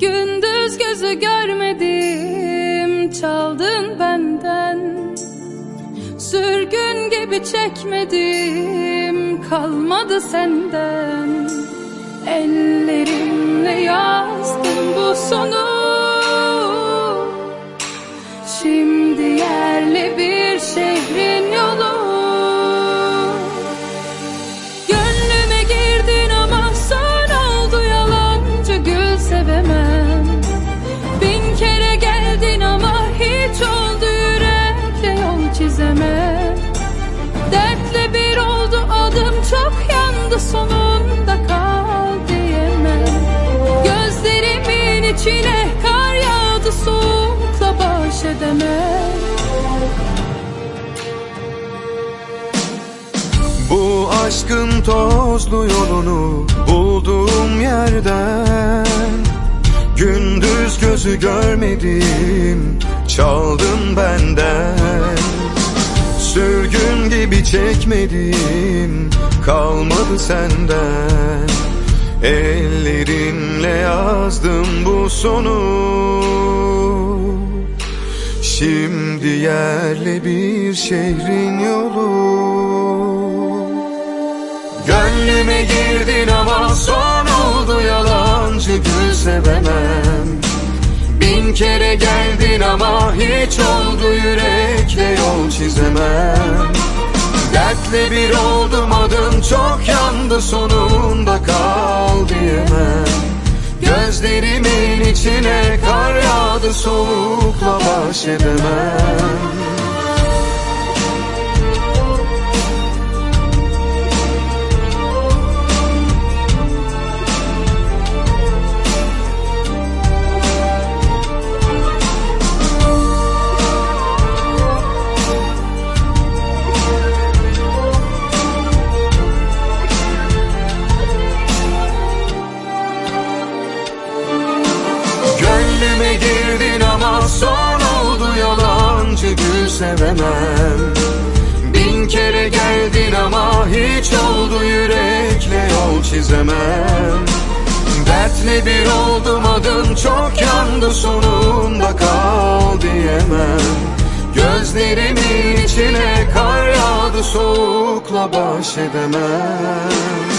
Gündüz gözü görmedim çaldın benden. Sürgün gibi çekmedim kalmadı senden. Ellerimle yazdım bu sonu. Şimdi yerli bir şehrin yolu. İçine kar yağdı soğukla baş edemem Bu aşkın tozlu yolunu bulduğum yerden Gündüz gözü görmedim çaldın benden. Sürgün gibi çekmedim kalmadı senden. Ellerimle yazdım bu sonu. Şimdi yerli bir şehrin yolu. Gönlüme girdin ama son oldu yalancı gül sevemem. Bin kere geldin ama hiç oldu yürekle yol çizemem. Dertle bir oldum adım çok yandı sonunda kal diyemem Gözlerimin içine kar yağdı soğukla baş edemem sevemem. Bin kere geldin ama hiç oldu yürekle yol çizemem. Dertle bir oldum adım çok yandı sonunda kal diyemem. Gözlerimin içine kar yağdı soğukla baş edemem